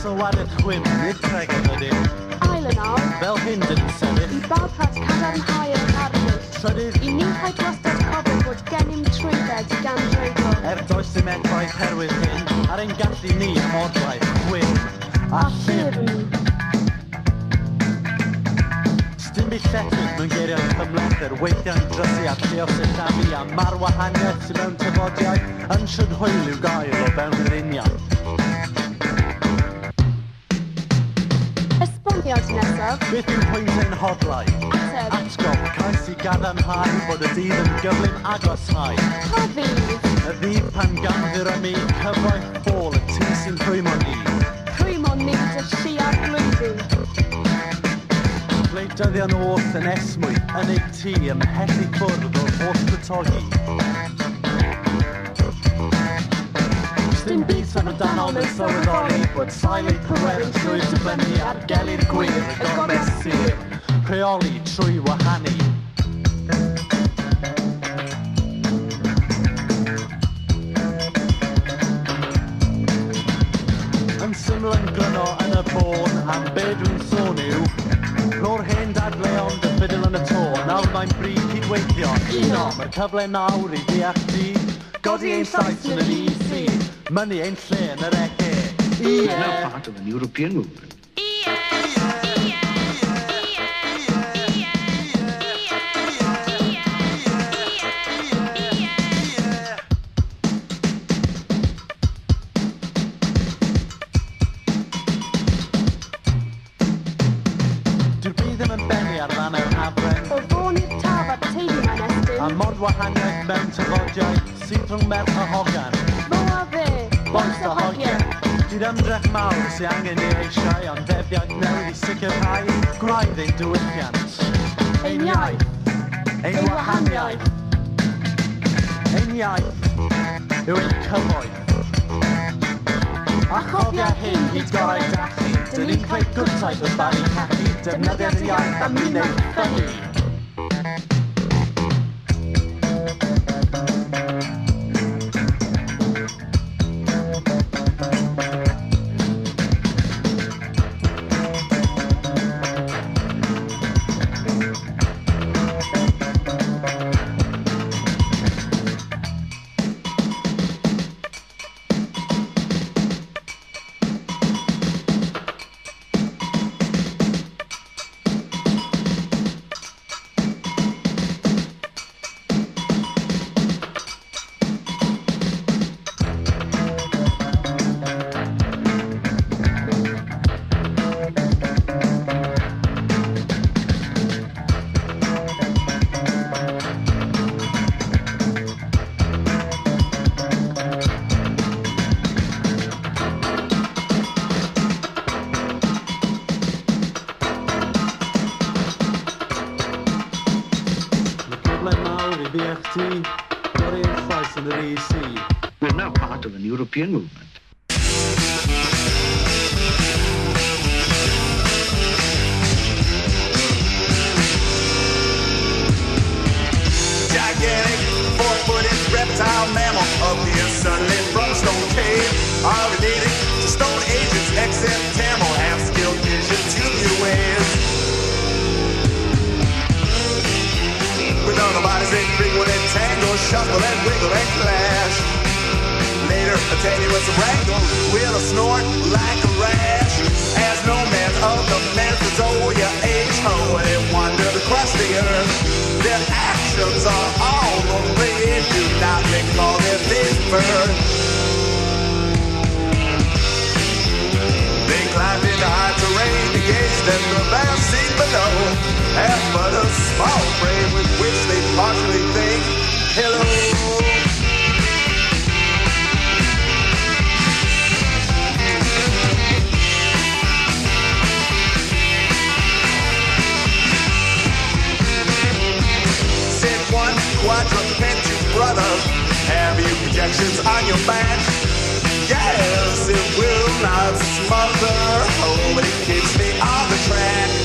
sylwad y chwim i'r treg yn ydy. Hael yn awr. Fel hyn dyn ni'n sefyll. I balpas cadarnhau yn harfwyd. Trydydd. I niwhaid wastad cofyn bod gennym trwydded gan dreigo. Er does dim edfaith herwydd hyn, ar ein gallu ni modlaeth, chwim a llyrn. Dim byd lletydd mewn geiriau cymlether, weithiau'n drysu a lleos y llamu a marwahaniaeth sy'n mewn tafodiaeth yn siwrhwyl i'w gael o fewn yr union. Helo. Beth yw pwynt yn hodlau? Ateb. Atgof, cais i gadarnhau bod y dydd yn gyflym agosau. Profi. Y ddydd pan ganddyr am i cyfoeth ffôl y tŷ sy'n rhwymo ni. Rhwymo ni dy siar blwyddyn. Gwleidyddion oth yn esmwy yn ei tŷ ymhell i ffwrdd o'r holl bytogi dim byd yn y danol yn sylweddoli bod sail ei pwer yn llwyr dibynnu ar gelir gwir y gormes sir rheoli trwy wahanu. Yn syml yn gryno yn y bôn am be dwi'n sôn yw Ro'r hen dadleon dy ffidil yn y tôn Nawr mae'n bryd cydweithio. Uno, mae'r cyfle nawr i ddeall di. Ein llais yn yr EC Mynnu ein lle yn yr ECE We're now part of an European movement. ymdrech mawr sy'n angen i'r eisiau ond debiad newid i sicrhau gwraedd ein diwylliant. Ein iaith, ein wahaniaeth, ein iaith yw ein cyfoeth. A chofia hyn hyd gorau dachu, dyn ni'n creu gwrtaeth o bari cachu, defnyddio'r iaith am wneud ffynnu. European movement. Their Projections on your back? Yes, it will not smother. Oh, it keeps me on the track.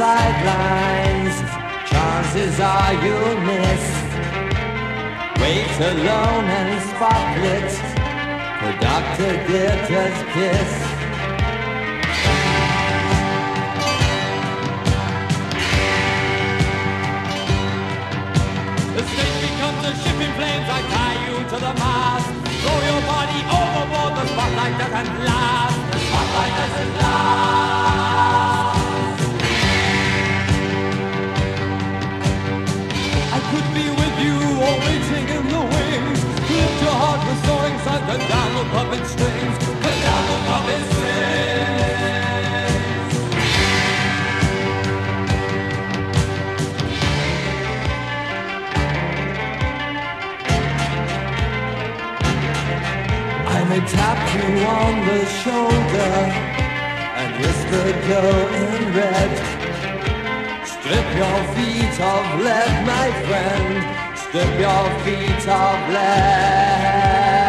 sidelines. Chances are you'll miss. Wait alone and spotlit for Dr. Ditter's kiss. The stage becomes a ship in flames. I tie you to the mast. Throw your body overboard. The spotlight doesn't last. The spotlight doesn't last. you on the shoulder and whispered girl in red. Strip your feet of lead, my friend. Strip your feet of lead.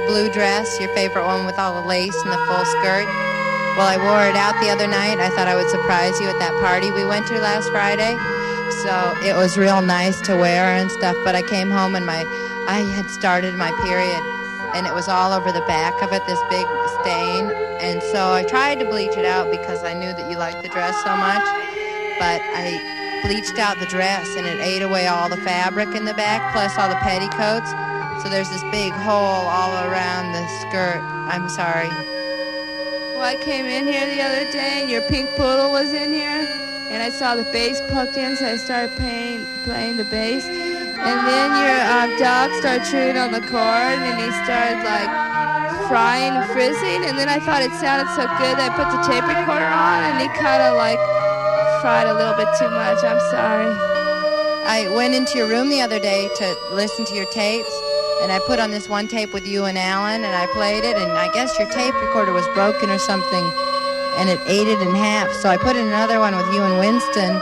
Your blue dress, your favorite one with all the lace and the full skirt? Well, I wore it out the other night. I thought I would surprise you at that party we went to last Friday. So it was real nice to wear and stuff. But I came home and my, I had started my period, and it was all over the back of it, this big stain. And so I tried to bleach it out because I knew that you liked the dress so much. But I bleached out the dress, and it ate away all the fabric in the back, plus all the petticoats. So there's this big hole all around the skirt. I'm sorry. Well, I came in here the other day and your pink poodle was in here, and I saw the bass plugged in, so I started playing, playing the bass. And then your um, dog started chewing on the cord, and he started like frying and frizzing. And then I thought it sounded so good that I put the tape recorder on, and he kind of like fried a little bit too much. I'm sorry. I went into your room the other day to listen to your tapes, and I put on this one tape with you and Alan, and I played it, and I guess your tape recorder was broken or something, and it ate it in half. So I put in another one with you and Winston,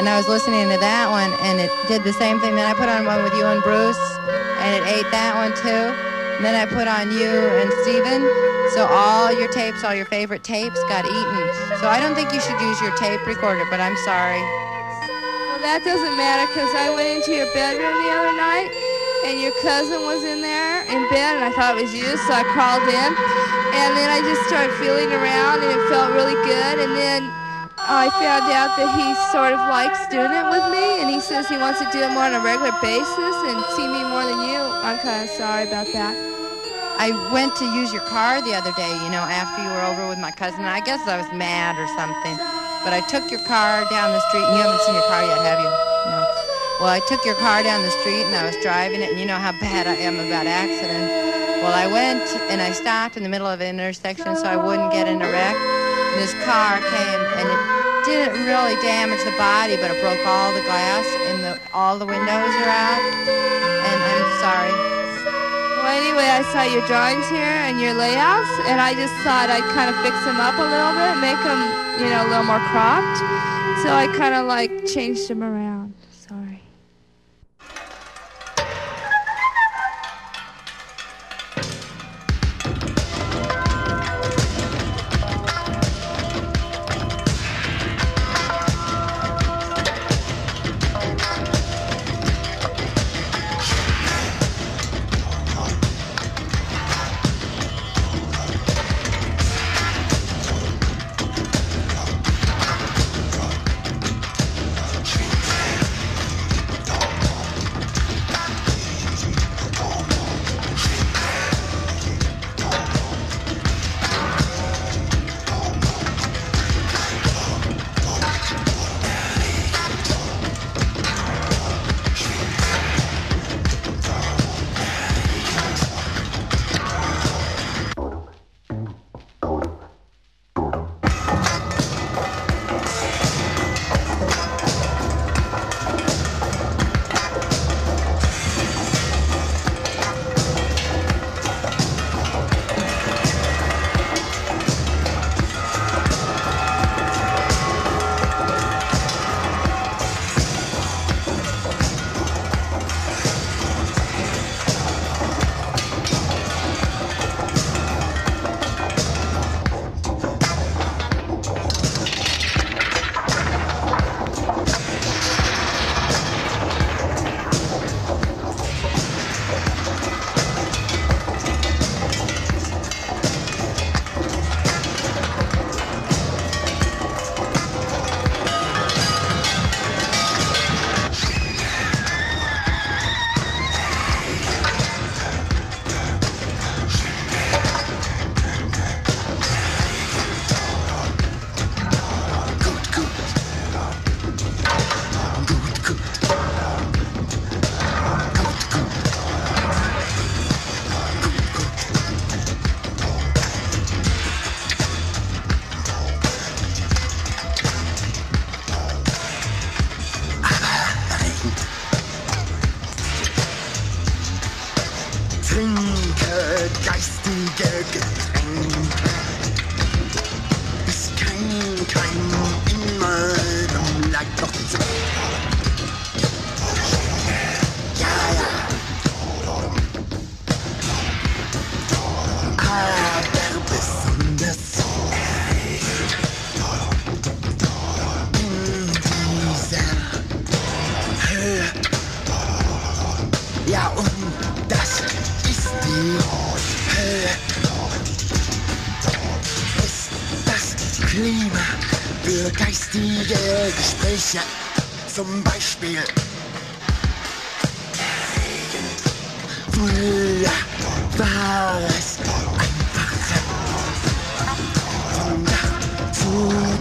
and I was listening to that one, and it did the same thing. Then I put on one with you and Bruce, and it ate that one too. And then I put on you and Steven. So all your tapes, all your favorite tapes got eaten. So I don't think you should use your tape recorder, but I'm sorry. Well, that doesn't matter because I went into your bedroom the other night and your cousin was in there in bed and I thought it was you, so I crawled in. And then I just started feeling around and it felt really good. And then I found out that he sort of likes doing it with me and he says he wants to do it more on a regular basis and see me more than you. I'm kind of sorry about that. I went to use your car the other day, you know, after you were over with my cousin. I guess I was mad or something. But I took your car down the street, and you haven't seen your car yet, have you? Well, I took your car down the street, and I was driving it, and you know how bad I am about accidents. Well, I went and I stopped in the middle of an intersection so I wouldn't get in a wreck. And this car came, and it didn't really damage the body, but it broke all the glass, and the, all the windows are out. And I'm sorry. Well, anyway, I saw your drawings here and your layouts, and I just thought I'd kind of fix them up a little bit, make them, you know, a little more cropped. So I kind of like changed them around. Ist das Klima für geistige Gespräche zum Beispiel. Früher war es einfacher, von Dach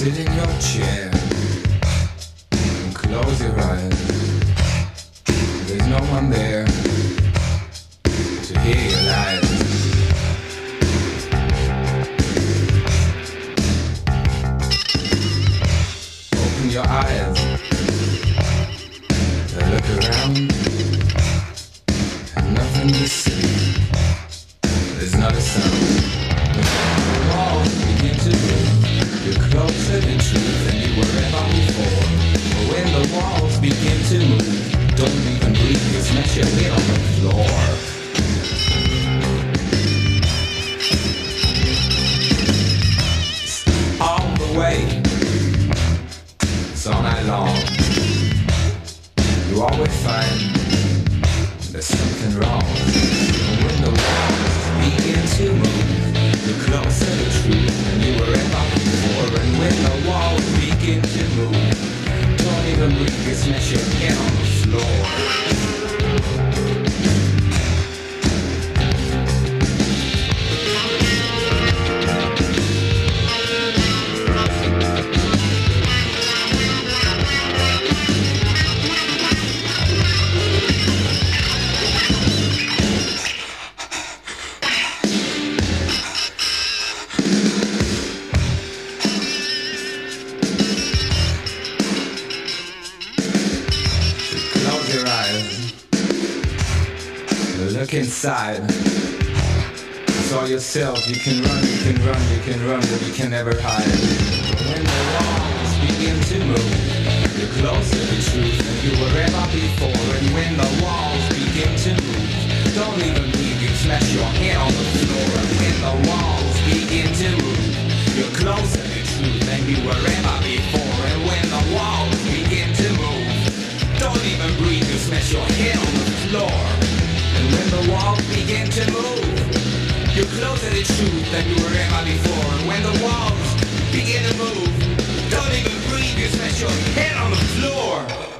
sit in your chair and close your eyes. There's no one there Look inside. Saw yourself. You can run, you can run, you can run, but you can never hide. When the walls begin to move, you're closer to truth than you were ever before. And when the walls begin to move, don't even leave. You smash your head on the floor. And when the walls begin to move, you're closer to truth than you were ever before. And when the walls begin to move. Don't even breathe, you smash your head on the floor. The walls begin to move, you're closer to truth than you were ever before. And when the walls begin to move, don't even breathe, you smash your head on the floor.